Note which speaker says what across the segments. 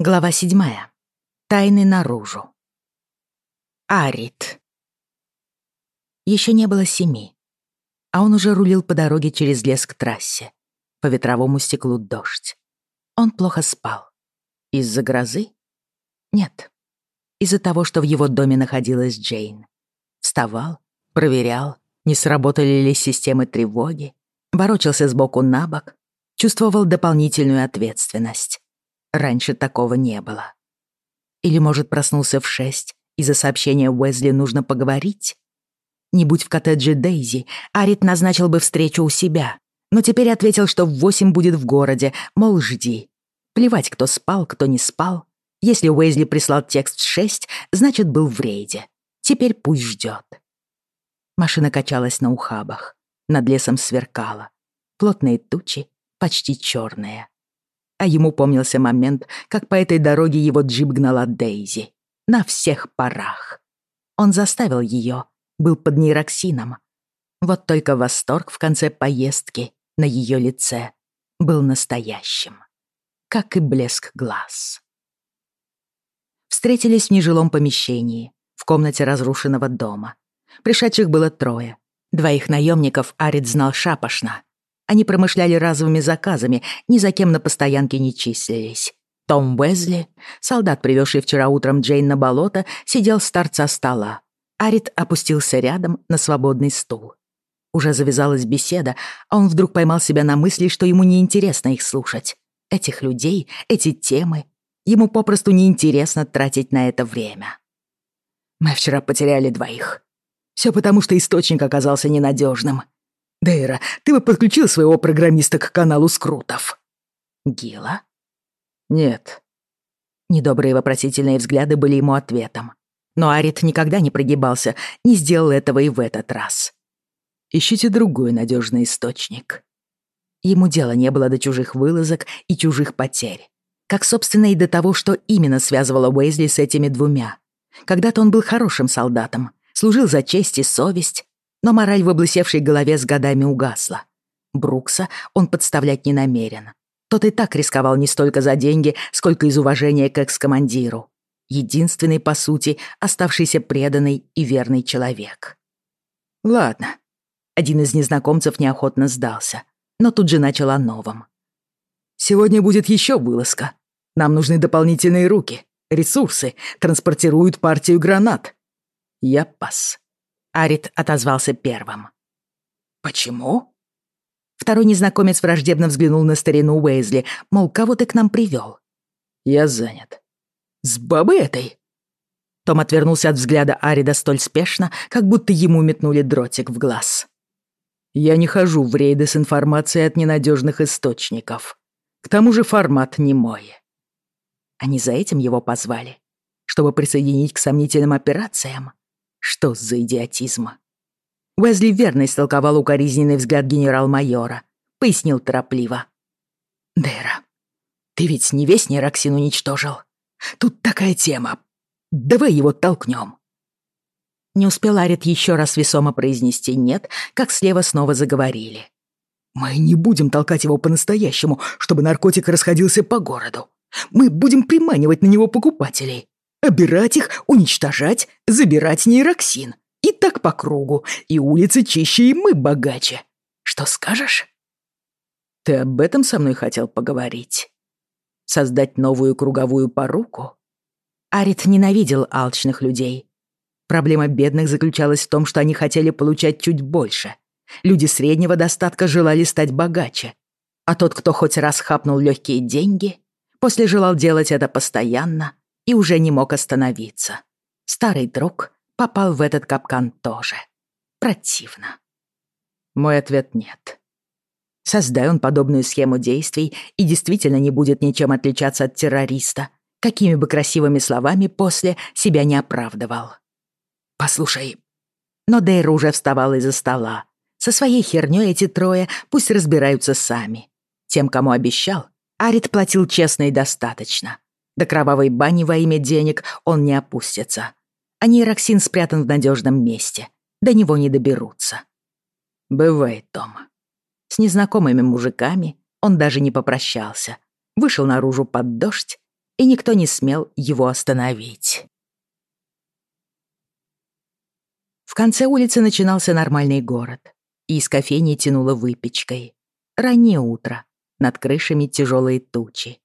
Speaker 1: Глава седьмая. Тайны наружу. Арит. Еще не было семи, а он уже рулил по дороге через лес к трассе. По ветровому стеклу дождь. Он плохо спал. Из-за грозы? Нет. Из-за того, что в его доме находилась Джейн. Вставал, проверял, не сработали ли системы тревоги, ворочался сбоку на бок, чувствовал дополнительную ответственность. Раньше такого не было. Или, может, проснулся в шесть, из-за сообщения Уэзли нужно поговорить? Не будь в коттедже Дейзи, Арит назначил бы встречу у себя, но теперь ответил, что в восемь будет в городе, мол, жди. Плевать, кто спал, кто не спал. Если Уэзли прислал текст в шесть, значит, был в рейде. Теперь пусть ждет. Машина качалась на ухабах. Над лесом сверкала. Плотные тучи, почти черные. А ему помнился момент, как по этой дороге его джип гнала Дейзи. На всех парах. Он заставил ее, был под нейроксином. Вот только восторг в конце поездки на ее лице был настоящим. Как и блеск глаз. Встретились в нежилом помещении, в комнате разрушенного дома. Пришедших было трое. Двоих наемников Арит знал шапошно, они промышляли разовыми заказами, ни за кем на постоянке не числились. Том Уэзли, солдат, привезший вчера утром Джейн на болото, сидел с торца стола. Арит опустился рядом на свободный стул. Уже завязалась беседа, а он вдруг поймал себя на мысли, что ему неинтересно их слушать. Этих людей, эти темы. Ему попросту неинтересно тратить на это время. «Мы вчера потеряли двоих. Все потому, что источник оказался ненадежным. Дейра, ты бы подключил своего программиста к каналу скрутов. Гила? Нет. Недобрые вопросительные взгляды были ему ответом. Но Арит никогда не прогибался, не сделал этого и в этот раз. Ищите другой надежный источник. Ему дела не было до чужих вылазок и чужих потерь. Как, собственно, и до того, что именно связывало Уэйзли с этими двумя. Когда-то он был хорошим солдатом, служил за честь и совесть, но мораль в облысевшей голове с годами угасла. Брукса он подставлять не намерен. Тот и так рисковал не столько за деньги, сколько из уважения к экс-командиру. Единственный, по сути, оставшийся преданный и верный человек. Ладно. Один из незнакомцев неохотно сдался, но тут же начал о новом. Сегодня будет еще вылазка. Нам нужны дополнительные руки, ресурсы, транспортируют партию гранат. Я пас. Арит отозвался первым. «Почему?» Второй незнакомец враждебно взглянул на старину Уэйзли, мол, кого ты к нам привел? «Я занят». «С бабой этой?» Том отвернулся от взгляда Арида столь спешно, как будто ему метнули дротик в глаз. «Я не хожу в рейды с информацией от ненадежных источников. К тому же формат не мой». Они за этим его позвали, чтобы присоединить к сомнительным операциям. Что за идиотизм? Уэзли верно истолковал укоризненный взгляд генерал-майора. Пояснил торопливо. «Дэра, ты ведь не весь Нероксин уничтожил. Тут такая тема. Давай его толкнем. Не успел Арит еще раз весомо произнести «нет», как слева снова заговорили. «Мы не будем толкать его по-настоящему, чтобы наркотик расходился по городу. Мы будем приманивать на него покупателей. Обирать их, уничтожать, забирать нейроксин. И так по кругу. И улицы чище, и мы богаче. Что скажешь? Ты об этом со мной хотел поговорить? Создать новую круговую поруку? Арит ненавидел алчных людей. Проблема бедных заключалась в том, что они хотели получать чуть больше. Люди среднего достатка желали стать богаче. А тот, кто хоть раз хапнул легкие деньги, после желал делать это постоянно и уже не мог остановиться. Старый друг попал в этот капкан тоже. Противно. Мой ответ нет. Создай он подобную схему действий и действительно не будет ничем отличаться от террориста, какими бы красивыми словами после себя не оправдывал. «Послушай». Но Дейр уже вставал из-за стола. Со своей хернёй эти трое пусть разбираются сами. Тем, кому обещал, Арит платил честно и достаточно. До кровавой бани во имя денег он не опустится. А нейроксин спрятан в надежном месте. До него не доберутся. Бывает, Том. С незнакомыми мужиками он даже не попрощался. Вышел наружу под дождь и никто не смел его остановить. В конце улицы начинался нормальный город, и из кофейни тянуло выпечкой. Раннее утро, над крышами тяжелые тучи.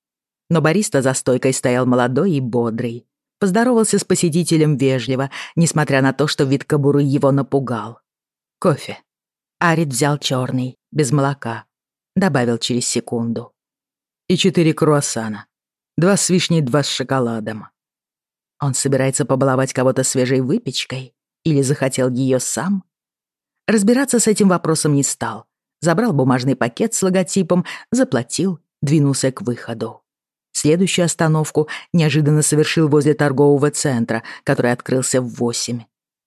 Speaker 1: Но бариста за стойкой стоял молодой и бодрый. Поздоровался с посетителем вежливо, несмотря на то, что вид кобуры его напугал. Кофе. Арит взял черный, без молока. Добавил через секунду. И четыре круассана. Два с вишней, два с шоколадом. Он собирается побаловать кого-то свежей выпечкой? Или захотел ее сам? Разбираться с этим вопросом не стал. Забрал бумажный пакет с логотипом, заплатил, двинулся к выходу. Следующую остановку неожиданно совершил возле торгового центра, который открылся в восемь.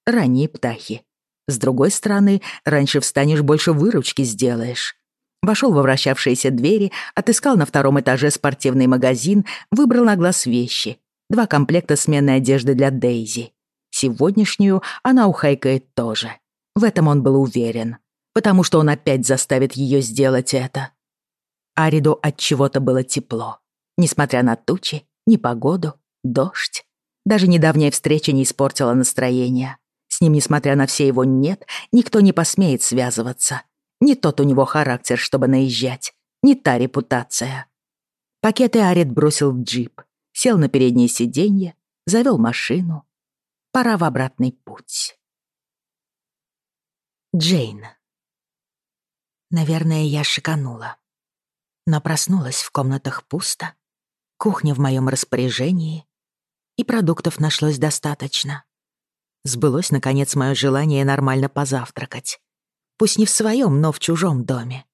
Speaker 1: Ранние птахи. С другой стороны, раньше встанешь, больше выручки сделаешь. Вошел во вращавшиеся двери, отыскал на втором этаже спортивный магазин, выбрал на глаз вещи. Два комплекта сменной одежды для Дейзи. Сегодняшнюю она ухайкает тоже. В этом он был уверен, потому что он опять заставит ее сделать это. Ариду от чего-то было тепло, несмотря на тучи, непогоду, дождь. Даже недавняя встреча не испортила настроение. С ним, несмотря на все его «нет», никто не посмеет связываться. Не тот у него характер, чтобы наезжать, не та репутация. Пакеты Арид бросил в джип, сел на переднее сиденье, завел машину, Пора в обратный путь. Джейн. Наверное, я шиканула. Но проснулась в комнатах пусто, кухня в моем распоряжении, и продуктов нашлось достаточно. Сбылось, наконец, мое желание нормально позавтракать. Пусть не в своем, но в чужом доме.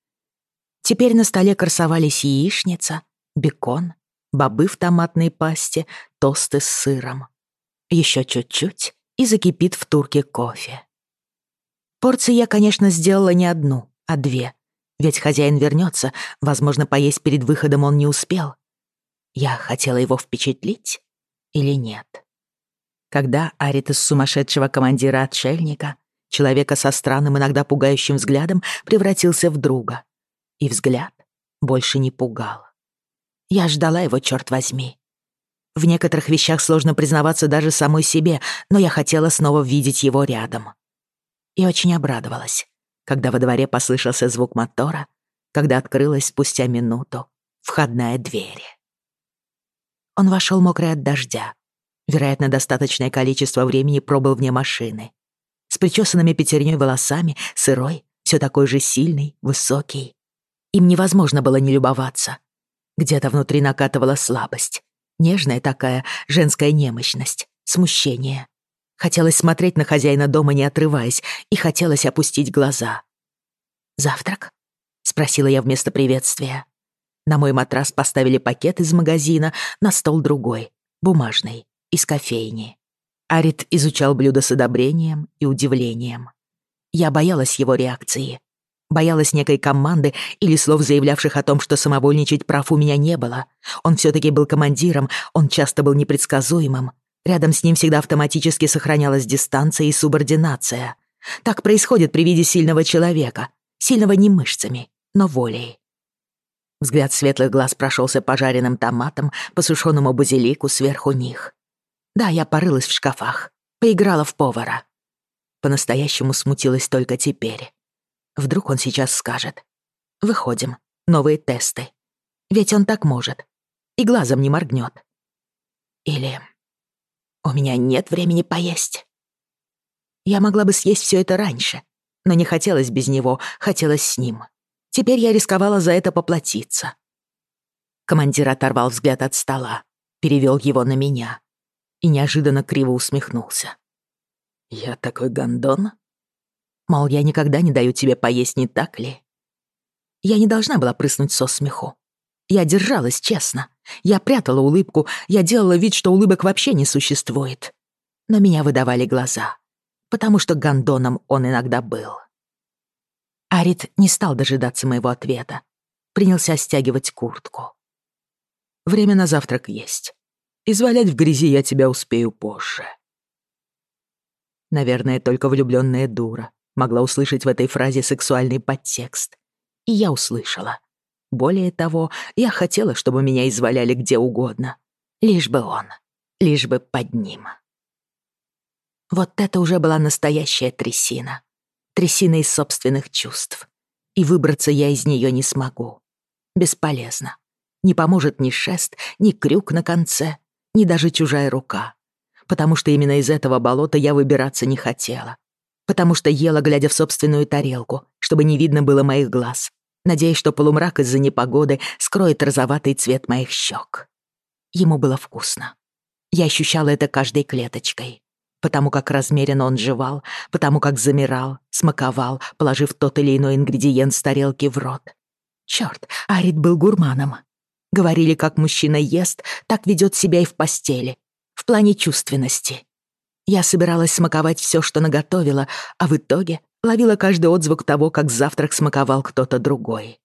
Speaker 1: Теперь на столе красовались яичница, бекон, бобы в томатной пасте, тосты с сыром. Еще чуть-чуть, и закипит в турке кофе. Порции я, конечно, сделала не одну, а две. Ведь хозяин вернется, возможно, поесть перед выходом он не успел. Я хотела его впечатлить или нет? Когда Арит из сумасшедшего командира-отшельника, человека со странным, иногда пугающим взглядом, превратился в друга. И взгляд больше не пугал. Я ждала его, черт возьми. В некоторых вещах сложно признаваться даже самой себе, но я хотела снова видеть его рядом. И очень обрадовалась, когда во дворе послышался звук мотора, когда открылась спустя минуту входная дверь. Он вошел мокрый от дождя. Вероятно, достаточное количество времени пробыл вне машины. С причесанными пятерней волосами, сырой, все такой же сильный, высокий. Им невозможно было не любоваться. Где-то внутри накатывала слабость. Нежная такая женская немощность, смущение. Хотелось смотреть на хозяина дома, не отрываясь, и хотелось опустить глаза. «Завтрак?» — спросила я вместо приветствия. На мой матрас поставили пакет из магазина, на стол другой, бумажный, из кофейни. Арит изучал блюдо с одобрением и удивлением. Я боялась его реакции. Боялась некой команды или слов, заявлявших о том, что самовольничать прав у меня не было. Он все-таки был командиром, он часто был непредсказуемым. Рядом с ним всегда автоматически сохранялась дистанция и субординация. Так происходит при виде сильного человека. Сильного не мышцами, но волей. Взгляд светлых глаз прошелся по жареным томатам, по сушеному базилику сверху них. Да, я порылась в шкафах, поиграла в повара. По-настоящему смутилась только теперь. Вдруг он сейчас скажет. Выходим. Новые тесты. Ведь он так может. И глазом не моргнет. Или у меня нет времени поесть. Я могла бы съесть все это раньше, но не хотелось без него, хотелось с ним. Теперь я рисковала за это поплатиться. Командир оторвал взгляд от стола, перевел его на меня и неожиданно криво усмехнулся. «Я такой гондон?» Мол, я никогда не даю тебе поесть, не так ли? Я не должна была прыснуть со смеху. Я держалась честно. Я прятала улыбку, я делала вид, что улыбок вообще не существует. Но меня выдавали глаза, потому что гондоном он иногда был. Арит не стал дожидаться моего ответа. Принялся стягивать куртку. Время на завтрак есть. Извалять в грязи я тебя успею позже. Наверное, только влюбленная дура могла услышать в этой фразе сексуальный подтекст. И я услышала. Более того, я хотела, чтобы меня изваляли где угодно. Лишь бы он, лишь бы под ним. Вот это уже была настоящая трясина. Трясина из собственных чувств. И выбраться я из нее не смогу. Бесполезно. Не поможет ни шест, ни крюк на конце, ни даже чужая рука. Потому что именно из этого болота я выбираться не хотела. Потому что ела, глядя в собственную тарелку, чтобы не видно было моих глаз, надеясь, что полумрак из-за непогоды скроет розоватый цвет моих щек. Ему было вкусно. Я ощущала это каждой клеточкой. Потому как размеренно он жевал, потому как замирал, смаковал, положив тот или иной ингредиент с тарелки в рот. Чёрт, Арит был гурманом. Говорили, как мужчина ест, так ведет себя и в постели. В плане чувственности. Я собиралась смаковать все, что наготовила, а в итоге ловила каждый отзвук того, как завтрак смаковал кто-то другой.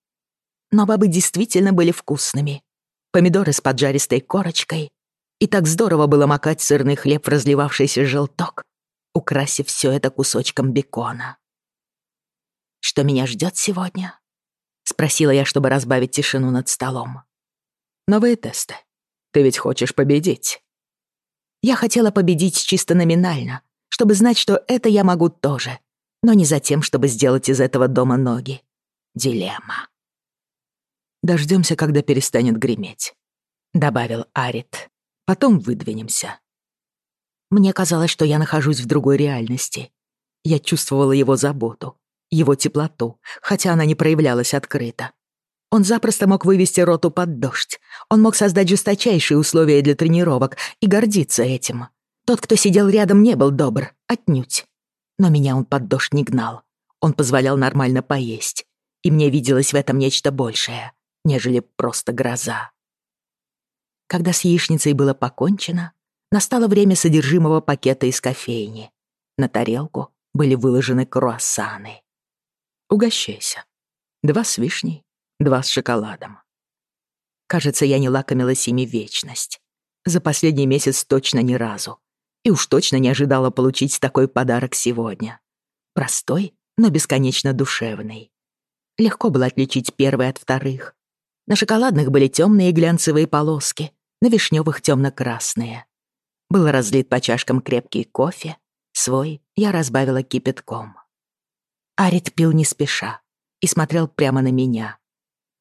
Speaker 1: Но бабы действительно были вкусными. Помидоры с поджаристой корочкой. И так здорово было макать сырный хлеб в разливавшийся желток, украсив все это кусочком бекона. «Что меня ждет сегодня?» — спросила я, чтобы разбавить тишину над столом. «Новые тесты. Ты ведь хочешь победить?» Я хотела победить чисто номинально, чтобы знать, что это я могу тоже, но не за тем, чтобы сделать из этого дома ноги. Дилемма. Дождемся, когда перестанет греметь», — добавил Арит. «Потом выдвинемся». Мне казалось, что я нахожусь в другой реальности. Я чувствовала его заботу, его теплоту, хотя она не проявлялась открыто. Он запросто мог вывести роту под дождь. Он мог создать жесточайшие условия для тренировок и гордиться этим. Тот, кто сидел рядом, не был добр, отнюдь. Но меня он под дождь не гнал. Он позволял нормально поесть. И мне виделось в этом нечто большее, нежели просто гроза. Когда с яичницей было покончено, настало время содержимого пакета из кофейни. На тарелку были выложены круассаны. «Угощайся. Два с вишней, два с шоколадом». Кажется, я не лакомилась ими вечность. За последний месяц точно ни разу и уж точно не ожидала получить такой подарок сегодня. Простой, но бесконечно душевный. Легко было отличить первый от вторых. На шоколадных были темные глянцевые полоски, на вишневых темно-красные. Был разлит по чашкам крепкий кофе, свой я разбавила кипятком. Арит пил не спеша и смотрел прямо на меня.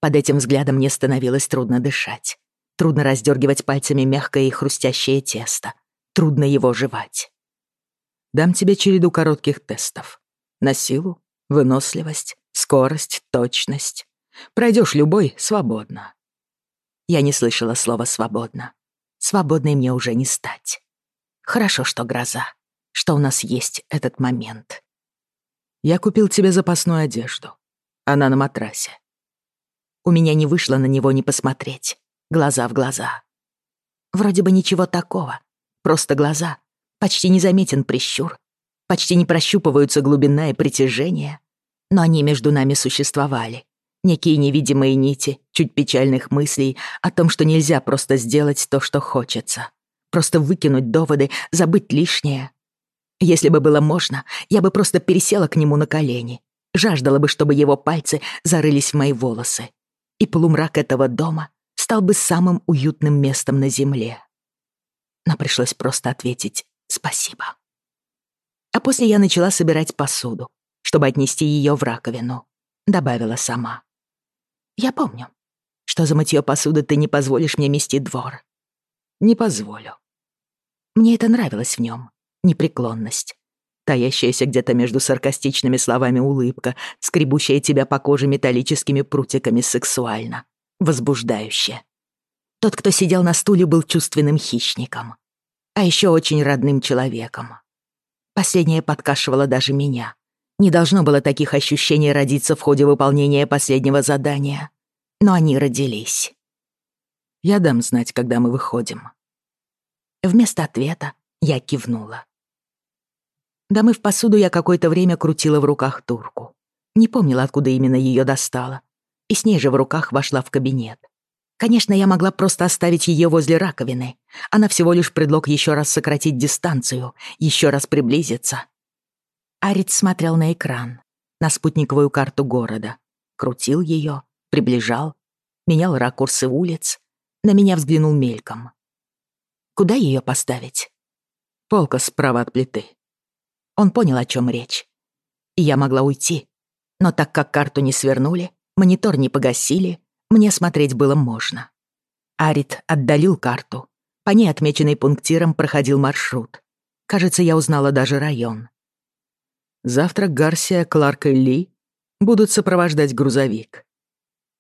Speaker 1: Под этим взглядом мне становилось трудно дышать. Трудно раздергивать пальцами мягкое и хрустящее тесто — трудно его жевать. Дам тебе череду коротких тестов. На силу, выносливость, скорость, точность. Пройдешь любой свободно. Я не слышала слова «свободно». Свободной мне уже не стать. Хорошо, что гроза, что у нас есть этот момент. Я купил тебе запасную одежду. Она на матрасе. У меня не вышло на него не посмотреть. Глаза в глаза. Вроде бы ничего такого, Просто глаза. Почти незаметен прищур. Почти не прощупываются глубина и притяжение. Но они между нами существовали. Некие невидимые нити, чуть печальных мыслей о том, что нельзя просто сделать то, что хочется. Просто выкинуть доводы, забыть лишнее. Если бы было можно, я бы просто пересела к нему на колени. Жаждала бы, чтобы его пальцы зарылись в мои волосы. И полумрак этого дома стал бы самым уютным местом на земле но пришлось просто ответить «спасибо». А после я начала собирать посуду, чтобы отнести ее в раковину, добавила сама. «Я помню, что за мытье посуды ты не позволишь мне мести двор». «Не позволю». Мне это нравилось в нем, непреклонность, таящаяся где-то между саркастичными словами улыбка, скребущая тебя по коже металлическими прутиками сексуально, возбуждающая. Тот, кто сидел на стуле, был чувственным хищником. А еще очень родным человеком. Последнее подкашивало даже меня. Не должно было таких ощущений родиться в ходе выполнения последнего задания. Но они родились. Я дам знать, когда мы выходим. Вместо ответа я кивнула. Домыв посуду, я какое-то время крутила в руках турку. Не помнила, откуда именно ее достала. И с ней же в руках вошла в кабинет. Конечно, я могла просто оставить ее возле раковины. Она всего лишь предлог еще раз сократить дистанцию, еще раз приблизиться. Арит смотрел на экран, на спутниковую карту города. Крутил ее, приближал, менял ракурсы улиц. На меня взглянул мельком. Куда ее поставить? Полка справа от плиты. Он понял, о чем речь. И я могла уйти. Но так как карту не свернули, монитор не погасили, мне смотреть было можно. Арит отдалил карту. По ней, отмеченной пунктиром, проходил маршрут. Кажется, я узнала даже район. Завтра Гарсия, Кларк и Ли будут сопровождать грузовик.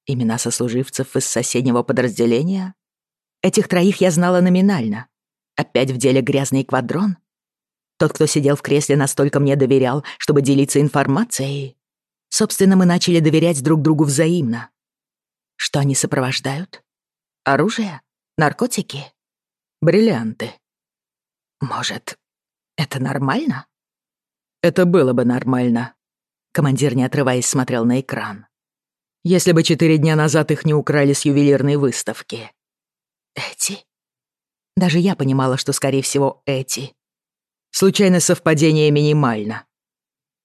Speaker 1: Имена сослуживцев из соседнего подразделения? Этих троих я знала номинально. Опять в деле грязный квадрон? Тот, кто сидел в кресле, настолько мне доверял, чтобы делиться информацией. Собственно, мы начали доверять друг другу взаимно. Что они сопровождают? Оружие? Наркотики? Бриллианты? Может, это нормально? Это было бы нормально. Командир, не отрываясь, смотрел на экран. Если бы четыре дня назад их не украли с ювелирной выставки. Эти? Даже я понимала, что, скорее всего, эти. Случайное совпадение минимально.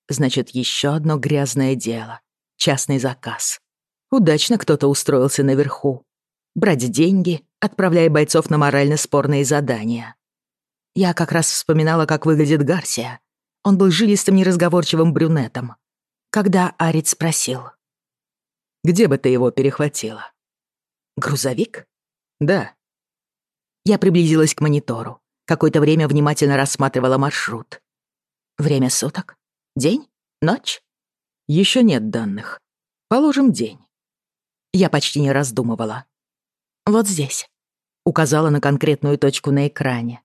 Speaker 1: Значит, еще одно грязное дело. Частный заказ. Удачно кто-то устроился наверху. Брать деньги, отправляя бойцов на морально спорные задания. Я как раз вспоминала, как выглядит Гарсия. Он был жилистым неразговорчивым брюнетом. Когда Арит спросил. «Где бы ты его перехватила?» «Грузовик?» «Да». Я приблизилась к монитору. Какое-то время внимательно рассматривала маршрут. Время суток? День? Ночь? Еще нет данных. Положим, день. Я почти не раздумывала. Вот здесь. Указала на конкретную точку на экране.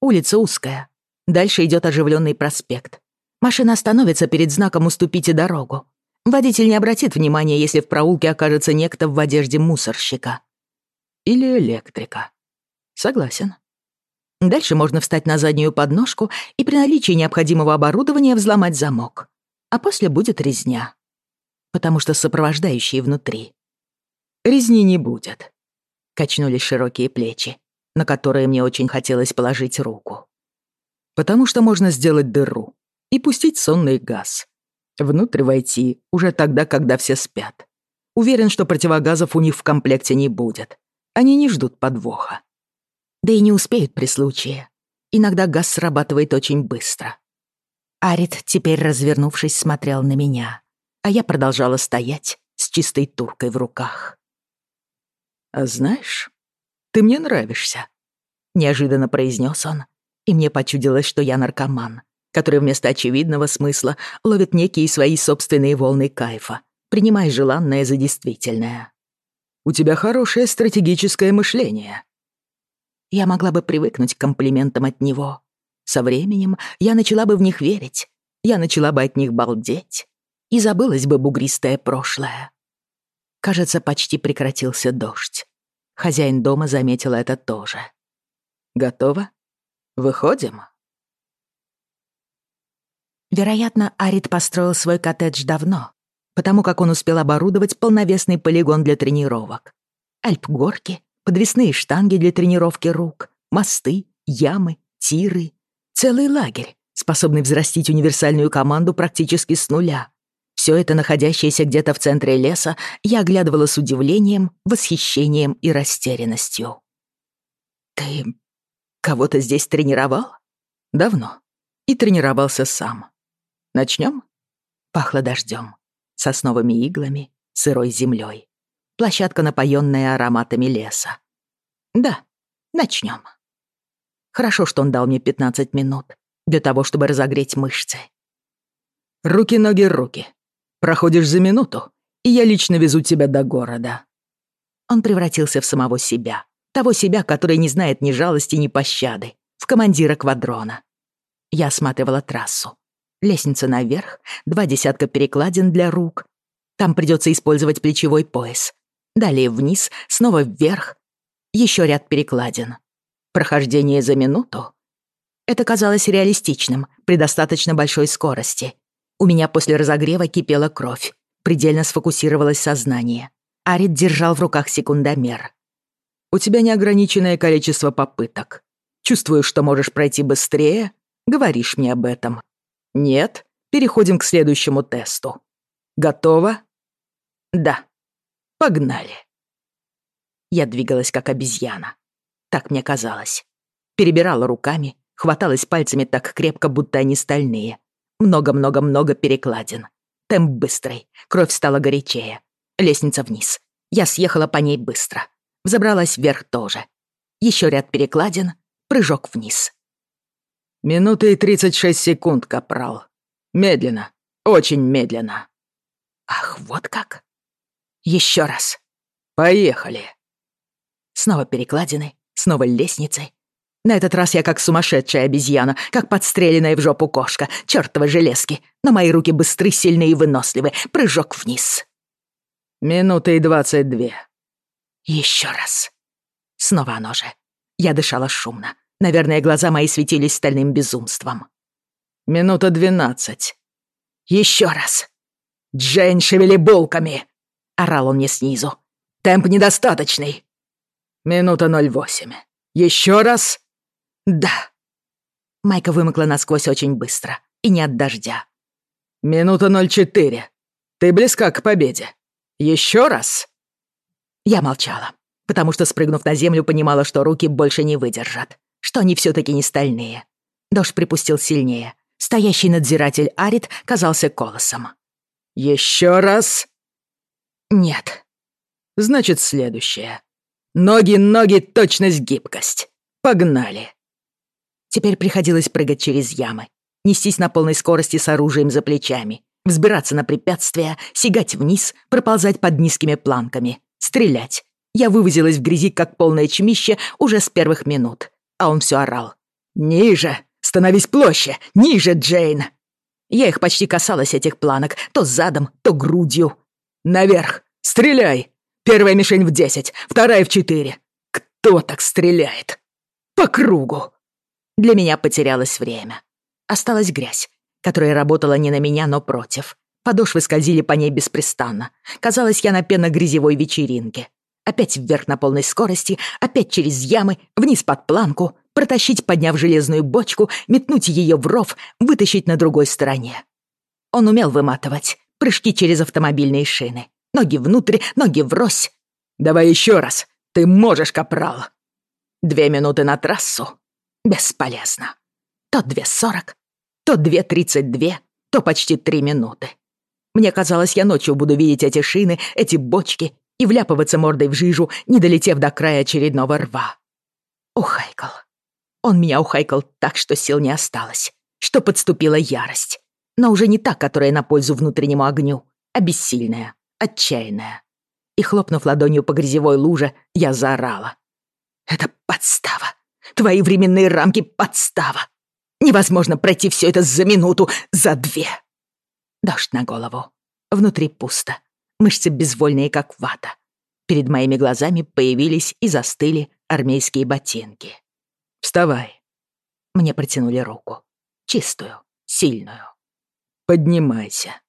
Speaker 1: Улица узкая. Дальше идет оживленный проспект. Машина остановится перед знаком «Уступите дорогу». Водитель не обратит внимания, если в проулке окажется некто в одежде мусорщика. Или электрика. Согласен. Дальше можно встать на заднюю подножку и при наличии необходимого оборудования взломать замок. А после будет резня. Потому что сопровождающие внутри. Резни не будет. Качнулись широкие плечи, на которые мне очень хотелось положить руку. Потому что можно сделать дыру и пустить сонный газ. Внутрь войти уже тогда, когда все спят. Уверен, что противогазов у них в комплекте не будет. Они не ждут подвоха. Да и не успеют при случае. Иногда газ срабатывает очень быстро. Арит, теперь развернувшись, смотрел на меня, а я продолжала стоять с чистой туркой в руках. «А знаешь, ты мне нравишься», — неожиданно произнес он, и мне почудилось, что я наркоман, который вместо очевидного смысла ловит некие свои собственные волны кайфа, принимая желанное за действительное. «У тебя хорошее стратегическое мышление», я могла бы привыкнуть к комплиментам от него. Со временем я начала бы в них верить, я начала бы от них балдеть, и забылось бы бугристое прошлое. Кажется, почти прекратился дождь. Хозяин дома заметил это тоже. «Готово? Выходим?» Вероятно, Арит построил свой коттедж давно, потому как он успел оборудовать полновесный полигон для тренировок. Альп-горки, подвесные штанги для тренировки рук, мосты, ямы, тиры. Целый лагерь, способный взрастить универсальную команду практически с нуля. Все это, находящееся где-то в центре леса, я оглядывала с удивлением, восхищением и растерянностью. «Ты кого-то здесь тренировал?» «Давно. И тренировался сам. Начнем?» Пахло дождем, сосновыми иглами, сырой землей площадка, напоенная ароматами леса. Да, начнем. Хорошо, что он дал мне 15 минут для того, чтобы разогреть мышцы. Руки, ноги, руки. Проходишь за минуту, и я лично везу тебя до города. Он превратился в самого себя. Того себя, который не знает ни жалости, ни пощады. В командира квадрона. Я осматривала трассу. Лестница наверх, два десятка перекладин для рук. Там придется использовать плечевой пояс. Далее вниз, снова вверх. Еще ряд перекладин. Прохождение за минуту. Это казалось реалистичным при достаточно большой скорости. У меня после разогрева кипела кровь. Предельно сфокусировалось сознание. Арит держал в руках секундомер. «У тебя неограниченное количество попыток. Чувствуешь, что можешь пройти быстрее? Говоришь мне об этом. Нет? Переходим к следующему тесту. Готово? Да. Погнали. Я двигалась как обезьяна. Так мне казалось. перебирала руками, хваталась пальцами так крепко, будто они стальные. Много-много-много перекладин. Темп быстрый, кровь стала горячее. Лестница вниз. Я съехала по ней быстро. Взобралась вверх тоже. Еще ряд перекладин, прыжок вниз.
Speaker 2: «Минута и тридцать шесть секунд, капрал. Медленно, очень медленно».
Speaker 1: «Ах, вот как?» Еще раз.
Speaker 2: Поехали.
Speaker 1: Снова перекладины, снова лестницы. На этот раз я как сумасшедшая обезьяна, как подстреленная в жопу кошка, чертова железки. Но мои руки быстры, сильные и выносливы. Прыжок вниз.
Speaker 2: Минута и двадцать две.
Speaker 1: Еще раз. Снова оно же. Я дышала шумно. Наверное, глаза мои светились стальным безумством.
Speaker 2: Минута двенадцать.
Speaker 1: Еще раз. Джейн, шевели булками. — орал он мне снизу. «Темп недостаточный».
Speaker 2: «Минута ноль восемь. Еще раз?»
Speaker 1: «Да». Майка вымокла насквозь очень быстро. И не от дождя.
Speaker 2: «Минута ноль четыре. Ты близка к победе. Еще раз?»
Speaker 1: Я молчала, потому что, спрыгнув на землю, понимала, что руки больше не выдержат, что они все таки не стальные. Дождь припустил сильнее. Стоящий надзиратель Арит казался колосом.
Speaker 2: Еще раз!»
Speaker 1: Нет.
Speaker 2: Значит, следующее. Ноги, ноги, точность, гибкость. Погнали.
Speaker 1: Теперь приходилось прыгать через ямы, нестись на полной скорости с оружием за плечами, взбираться на препятствия, сигать вниз, проползать под низкими планками, стрелять. Я вывозилась в грязи, как полное чмище, уже с первых минут. А он все орал. «Ниже! Становись площе! Ниже, Джейн!» Я их почти касалась, этих планок, то задом, то грудью. «Наверх! Стреляй! Первая мишень в десять, вторая в четыре. Кто так стреляет? По кругу!» Для меня потерялось время. Осталась грязь, которая работала не на меня, но против. Подошвы скользили по ней беспрестанно. Казалось, я на пенно-грязевой вечеринке. Опять вверх на полной скорости, опять через ямы, вниз под планку, протащить, подняв железную бочку, метнуть ее в ров, вытащить на другой стороне. Он умел выматывать, прыжки через автомобильные шины. Ноги внутрь, ноги врозь. Давай еще раз. Ты можешь, капрал. Две минуты на трассу. Бесполезно. То две сорок, то две тридцать две, то почти три минуты. Мне казалось, я ночью буду видеть эти шины, эти бочки и вляпываться мордой в жижу, не долетев до края очередного рва. Ухайкал. Он меня ухайкал так, что сил не осталось, что подступила ярость но уже не та, которая на пользу внутреннему огню, а бессильная, отчаянная. И, хлопнув ладонью по грязевой луже, я заорала. «Это подстава! Твои временные рамки — подстава! Невозможно пройти все это за минуту, за две!» Дождь на голову. Внутри пусто. Мышцы безвольные, как вата. Перед моими глазами появились и застыли армейские ботинки. «Вставай!» Мне протянули руку. Чистую, сильную. Поднимайся.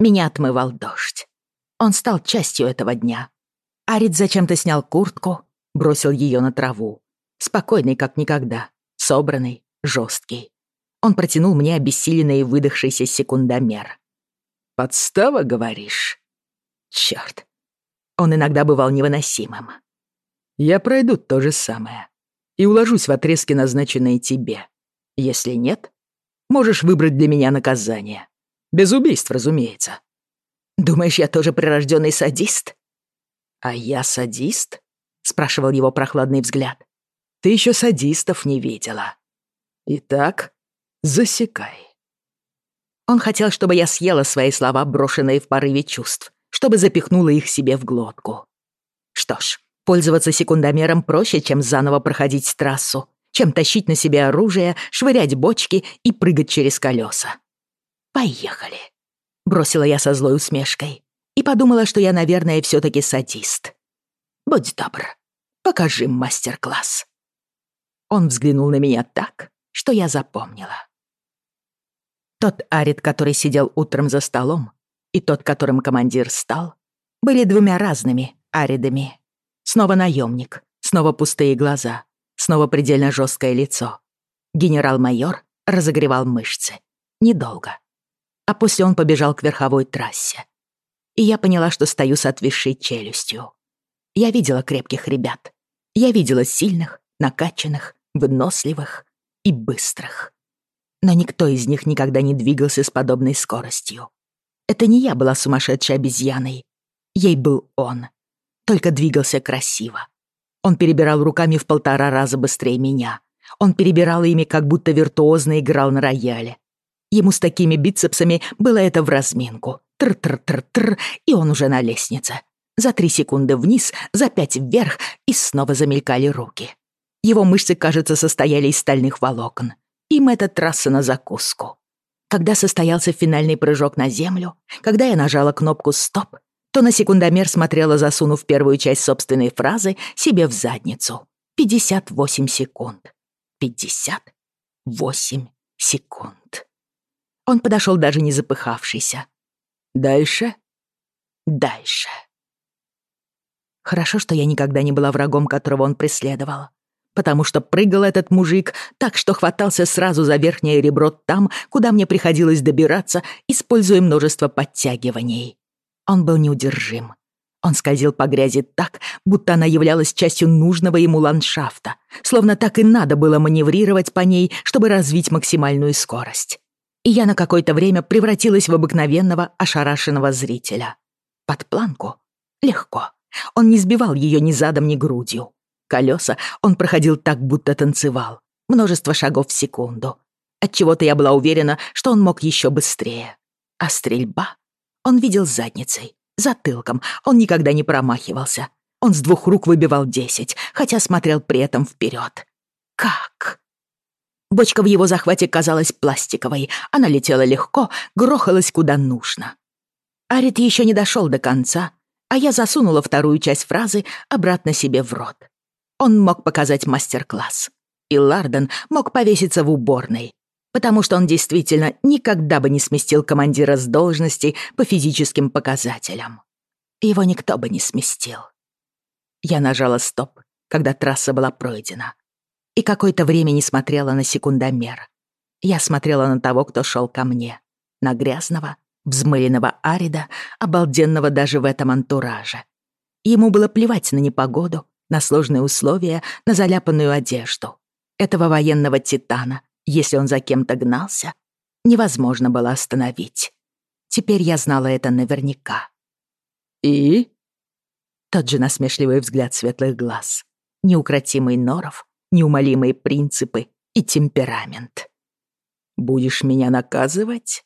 Speaker 1: Меня отмывал дождь. Он стал частью этого дня. Арит зачем-то снял куртку, бросил ее на траву. Спокойный, как никогда, собранный, жесткий. Он протянул мне обессиленный и выдохшийся секундомер. «Подстава, говоришь?» Черт. Он иногда бывал невыносимым. «Я пройду то же самое и уложусь в отрезки, назначенные тебе. Если нет, Можешь выбрать для меня наказание. Без убийств, разумеется. Думаешь, я тоже прирожденный садист? А я садист? Спрашивал его прохладный взгляд. Ты еще садистов не видела. Итак, засекай. Он хотел, чтобы я съела свои слова, брошенные в порыве чувств, чтобы запихнула их себе в глотку. Что ж, пользоваться секундомером проще, чем заново проходить трассу, чем тащить на себе оружие, швырять бочки и прыгать через колеса. «Поехали», — бросила я со злой усмешкой и подумала, что я, наверное, все таки садист. «Будь добр, покажи мастер-класс». Он взглянул на меня так, что я запомнила. Тот арит, который сидел утром за столом, и тот, которым командир стал, были двумя разными аридами. Снова наемник, снова пустые глаза, Снова предельно жесткое лицо. Генерал-майор разогревал мышцы. Недолго. А после он побежал к верховой трассе. И я поняла, что стою с отвисшей челюстью. Я видела крепких ребят. Я видела сильных, накачанных, выносливых и быстрых. Но никто из них никогда не двигался с подобной скоростью. Это не я была сумасшедшей обезьяной. Ей был он. Только двигался красиво. Он перебирал руками в полтора раза быстрее меня. Он перебирал ими, как будто виртуозно играл на рояле. Ему с такими бицепсами было это в разминку. Тр-тр-тр-тр, и он уже на лестнице. За три секунды вниз, за пять вверх, и снова замелькали руки. Его мышцы, кажется, состояли из стальных волокон. Им эта трасса на закуску. Когда состоялся финальный прыжок на землю, когда я нажала кнопку «Стоп», то на секундомер смотрела, засунув первую часть собственной фразы себе в задницу. 58 секунд. 58 секунд. Он подошел даже не запыхавшийся. «Дальше?» «Дальше». Хорошо, что я никогда не была врагом, которого он преследовал. Потому что прыгал этот мужик так, что хватался сразу за верхнее ребро там, куда мне приходилось добираться, используя множество подтягиваний. Он был неудержим. Он скользил по грязи так, будто она являлась частью нужного ему ландшафта, словно так и надо было маневрировать по ней, чтобы развить максимальную скорость. И я на какое-то время превратилась в обыкновенного ошарашенного зрителя. Под планку? Легко. Он не сбивал ее ни задом, ни грудью. Колеса он проходил так, будто танцевал. Множество шагов в секунду. Отчего-то я была уверена, что он мог еще быстрее. А стрельба? Он видел задницей, затылком. Он никогда не промахивался. Он с двух рук выбивал десять, хотя смотрел при этом вперед. Как? Бочка в его захвате казалась пластиковой. Она летела легко, грохалась куда нужно. Арит еще не дошел до конца, а я засунула вторую часть фразы обратно себе в рот. Он мог показать мастер-класс. И Ларден мог повеситься в уборной, потому что он действительно никогда бы не сместил командира с должности по физическим показателям. Его никто бы не сместил. Я нажала «стоп», когда трасса была пройдена. И какое-то время не смотрела на секундомер. Я смотрела на того, кто шел ко мне. На грязного, взмыленного Арида, обалденного даже в этом антураже. Ему было плевать на непогоду, на сложные условия, на заляпанную одежду. Этого военного титана, если он за кем-то гнался, невозможно было остановить. Теперь я знала это наверняка. «И?» Тот же насмешливый взгляд светлых глаз, неукротимый норов, неумолимые принципы и темперамент. «Будешь меня наказывать?»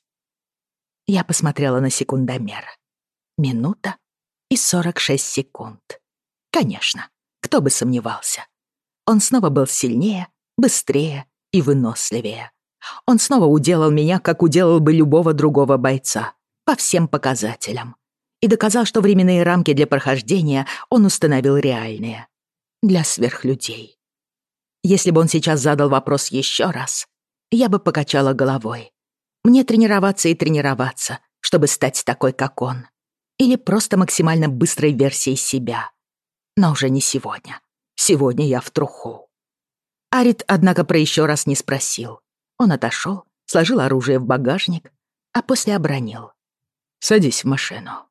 Speaker 1: Я посмотрела на секундомер. Минута и 46 секунд. Конечно, кто бы сомневался. Он снова был сильнее, быстрее и выносливее. Он снова уделал меня, как уделал бы любого другого бойца, по всем показателям. И доказал, что временные рамки для прохождения он установил реальные. Для сверхлюдей. Если бы он сейчас задал вопрос еще раз, я бы покачала головой. Мне тренироваться и тренироваться, чтобы стать такой, как он. Или просто максимально быстрой версией себя. Но уже не сегодня. Сегодня я в труху. Арит, однако, про еще раз не спросил. Он отошел, сложил оружие в багажник, а после обронил. «Садись в машину».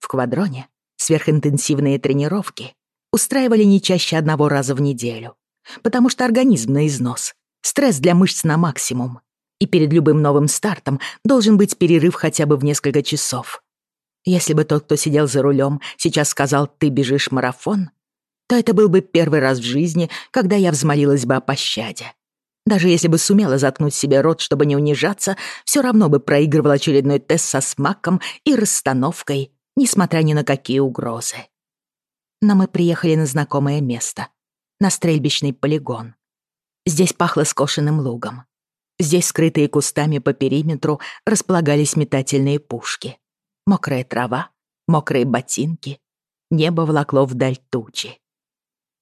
Speaker 1: В квадроне сверхинтенсивные тренировки устраивали не чаще одного раза в неделю, потому что организм на износ Стресс для мышц на максимум. И перед любым новым стартом должен быть перерыв хотя бы в несколько часов. Если бы тот, кто сидел за рулем, сейчас сказал «ты бежишь марафон», то это был бы первый раз в жизни, когда я взмолилась бы о пощаде. Даже если бы сумела заткнуть себе рот, чтобы не унижаться, все равно бы проигрывала очередной тест со смаком и расстановкой, несмотря ни на какие угрозы. Но мы приехали на знакомое место, на стрельбищный полигон. Здесь пахло скошенным лугом. Здесь, скрытые кустами по периметру, располагались метательные пушки. Мокрая трава, мокрые ботинки. Небо влакло вдаль тучи.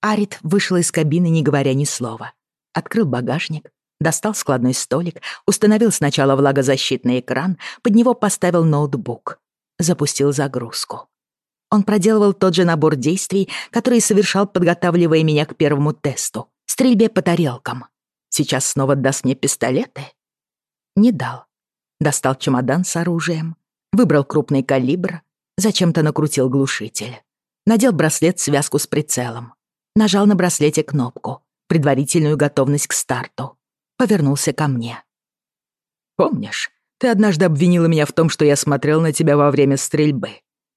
Speaker 1: Арит вышел из кабины, не говоря ни слова. Открыл багажник, достал складной столик, установил сначала влагозащитный экран, под него поставил ноутбук. Запустил загрузку. Он проделывал тот же набор действий, который совершал, подготавливая меня к первому тесту стрельбе по тарелкам. Сейчас снова даст мне пистолеты? Не дал. Достал чемодан с оружием, выбрал крупный калибр, зачем-то накрутил глушитель. Надел браслет-связку с прицелом. Нажал на браслете кнопку, предварительную готовность к старту. Повернулся ко мне.
Speaker 2: «Помнишь, ты однажды обвинила меня в том, что я смотрел на тебя во время стрельбы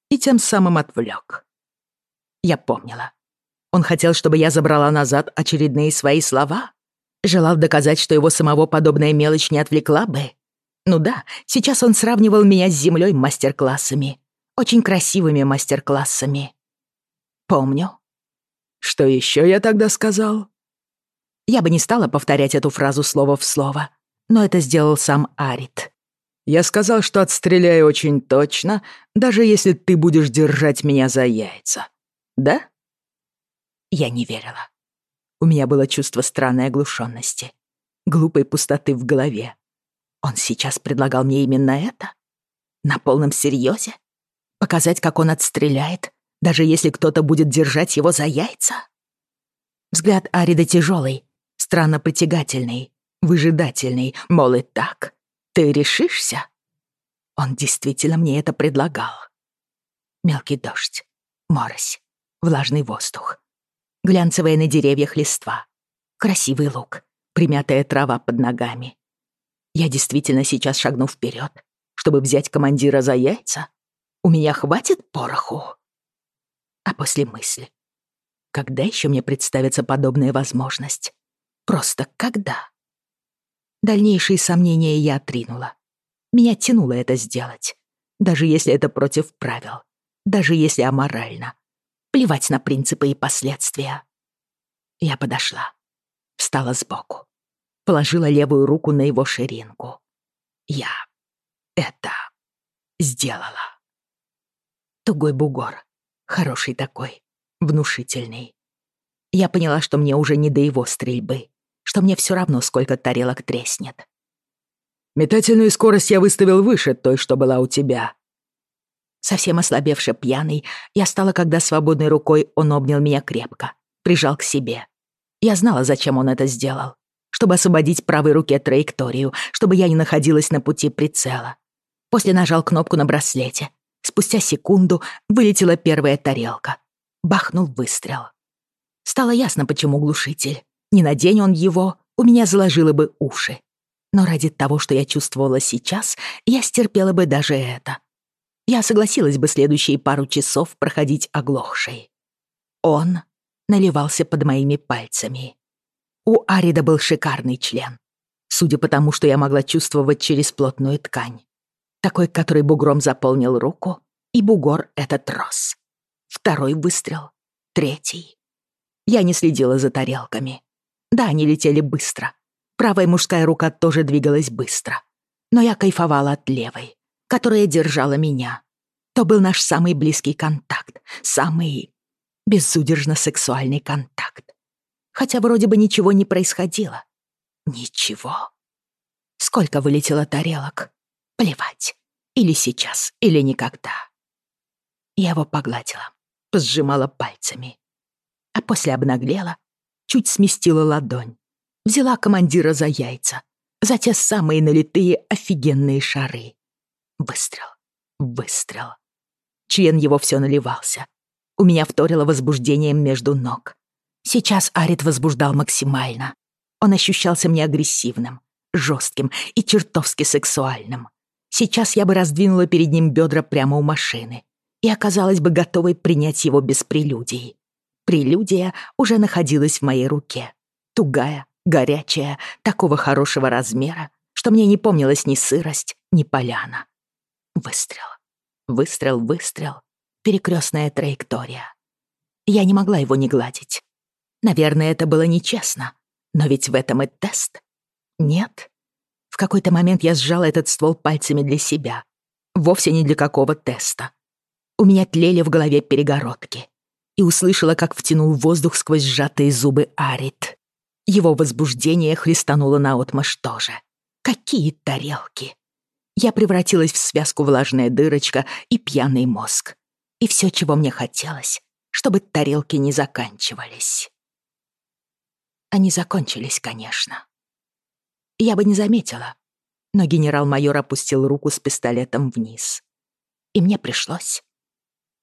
Speaker 2: и тем самым отвлек.
Speaker 1: Я помнила. Он хотел, чтобы я забрала назад очередные свои слова? Желал доказать, что его самого подобная мелочь не отвлекла бы? Ну да, сейчас он сравнивал меня с землей мастер-классами. Очень красивыми мастер-классами. Помню.
Speaker 2: Что еще я тогда сказал?
Speaker 1: Я бы не стала повторять эту фразу слово в слово, но это сделал сам Арит.
Speaker 2: Я сказал, что отстреляю очень точно, даже если ты будешь держать меня за яйца. Да?
Speaker 1: Я не верила. У меня было чувство странной оглушенности, глупой пустоты в голове. Он сейчас предлагал мне именно это? На полном серьезе? Показать, как он отстреляет, даже если кто-то будет держать его за яйца? Взгляд Арида тяжелый, странно притягательный, выжидательный, мол, и так. Ты решишься? Он действительно мне это предлагал. Мелкий дождь, морось, влажный воздух, глянцевая на деревьях листва, красивый луг, примятая трава под ногами. Я действительно сейчас шагну вперед, чтобы взять командира за яйца? У меня хватит пороху? А после мысли. Когда еще мне представится подобная возможность? Просто когда? Дальнейшие сомнения я отринула. Меня тянуло это сделать. Даже если это против правил. Даже если аморально. Плевать на принципы и последствия. Я подошла. Встала сбоку. Положила левую руку на его ширинку. Я это сделала. Тугой бугор. Хороший такой. Внушительный. Я поняла, что мне уже не до его стрельбы что мне все равно, сколько тарелок треснет.
Speaker 2: Метательную скорость я выставил выше той, что была у тебя.
Speaker 1: Совсем ослабевший пьяный, я стала, когда свободной рукой он обнял меня крепко, прижал к себе. Я знала, зачем он это сделал. Чтобы освободить правой руке траекторию, чтобы я не находилась на пути прицела. После нажал кнопку на браслете. Спустя секунду вылетела первая тарелка. Бахнул выстрел. Стало ясно, почему глушитель. Не надень он его, у меня заложило бы уши. Но ради того, что я чувствовала сейчас, я стерпела бы даже это. Я согласилась бы следующие пару часов проходить оглохшей. Он наливался под моими пальцами. У Арида был шикарный член. Судя по тому, что я могла чувствовать через плотную ткань. Такой, который бугром заполнил руку, и бугор этот рос. Второй выстрел. Третий. Я не следила за тарелками. Да, они летели быстро. Правая мужская рука тоже двигалась быстро. Но я кайфовала от левой, которая держала меня. То был наш самый близкий контакт, самый безудержно сексуальный контакт. Хотя вроде бы ничего не происходило. Ничего. Сколько вылетело тарелок? Плевать. Или сейчас, или никогда. Я его погладила, сжимала пальцами. А после обнаглела чуть сместила ладонь. Взяла командира за яйца, за те самые налитые офигенные шары. Выстрел, выстрел. Член его все наливался. У меня вторило возбуждением между ног. Сейчас Арит возбуждал максимально. Он ощущался мне агрессивным, жестким и чертовски сексуальным. Сейчас я бы раздвинула перед ним бедра прямо у машины и оказалась бы готовой принять его без прелюдий. Прелюдия уже находилась в моей руке. Тугая, горячая, такого хорошего размера, что мне не помнилась ни сырость, ни поляна. Выстрел. Выстрел, выстрел. Перекрестная траектория. Я не могла его не гладить. Наверное, это было нечестно. Но ведь в этом и тест. Нет. В какой-то момент я сжала этот ствол пальцами для себя. Вовсе не для какого теста. У меня тлели в голове перегородки и услышала, как втянул воздух сквозь сжатые зубы Арит. Его возбуждение хлестануло наотмашь тоже. Какие тарелки! Я превратилась в связку влажная дырочка и пьяный мозг. И все, чего мне хотелось, чтобы тарелки не заканчивались. Они закончились, конечно. Я бы не заметила, но генерал-майор опустил руку с пистолетом вниз. И мне пришлось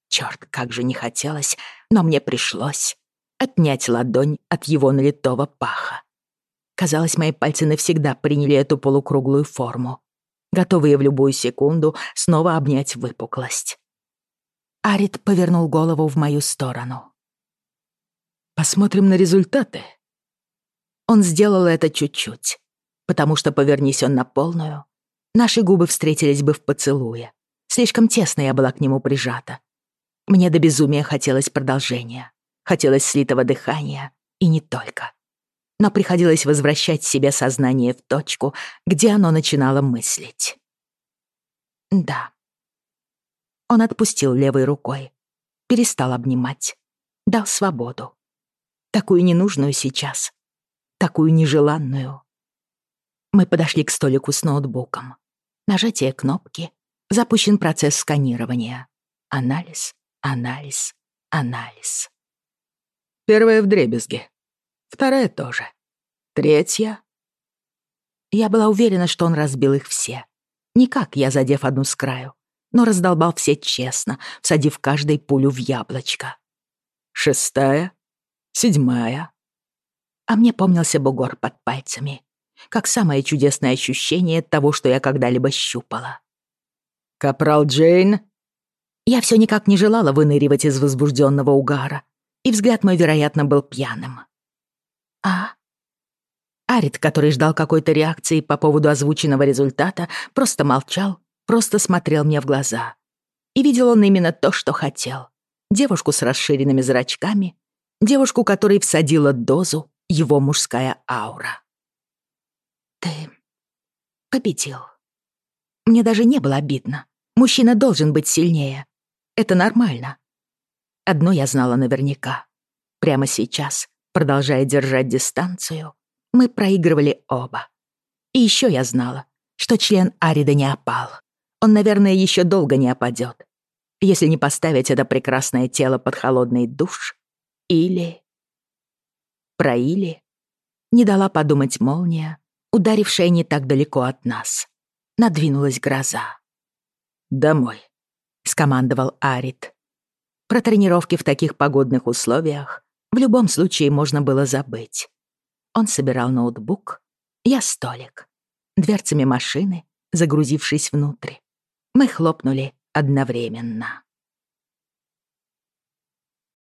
Speaker 1: Черт, как же не хотелось, но мне пришлось отнять ладонь от его налитого паха. Казалось, мои пальцы навсегда приняли эту полукруглую форму, готовые в любую секунду снова обнять выпуклость. Арит повернул голову в мою сторону.
Speaker 2: «Посмотрим на результаты».
Speaker 1: Он сделал это чуть-чуть, потому что, повернись он на полную, наши губы встретились бы в поцелуе. Слишком тесно я была к нему прижата. Мне до безумия хотелось продолжения, хотелось слитого дыхания, и не только. Но приходилось возвращать себе сознание в точку, где оно начинало мыслить. Да. Он отпустил левой рукой, перестал обнимать, дал свободу. Такую ненужную сейчас, такую нежеланную. Мы подошли к столику с ноутбуком. Нажатие кнопки, запущен процесс сканирования. Анализ, Анализ, анализ.
Speaker 2: Первая в дребезге. Вторая тоже. Третья.
Speaker 1: Я была уверена, что он разбил их все. Никак я задев одну с краю, но раздолбал все честно, всадив каждой пулю в яблочко.
Speaker 2: Шестая. Седьмая.
Speaker 1: А мне помнился бугор под пальцами, как самое чудесное ощущение того, что я когда-либо щупала.
Speaker 2: «Капрал Джейн,
Speaker 1: я все никак не желала выныривать из возбужденного угара, и взгляд мой, вероятно, был пьяным. А? Арит, который ждал какой-то реакции по поводу озвученного результата, просто молчал, просто смотрел мне в глаза. И видел он именно то, что хотел. Девушку с расширенными зрачками, девушку, которой всадила дозу его мужская аура. «Ты победил. Мне даже не было обидно. Мужчина должен быть сильнее. Это нормально. Одно я знала наверняка. Прямо сейчас, продолжая держать дистанцию, мы проигрывали оба. И еще я знала, что член Арида не опал. Он, наверное, еще долго не опадет, если не поставить это прекрасное тело под холодный душ. Или... Про или не дала подумать молния, ударившая не так далеко от нас. Надвинулась гроза.
Speaker 2: «Домой», —
Speaker 1: скомандовал Арит. Про тренировки в таких погодных условиях в любом случае можно было забыть. Он собирал ноутбук, я столик. Дверцами машины, загрузившись внутрь, мы хлопнули одновременно.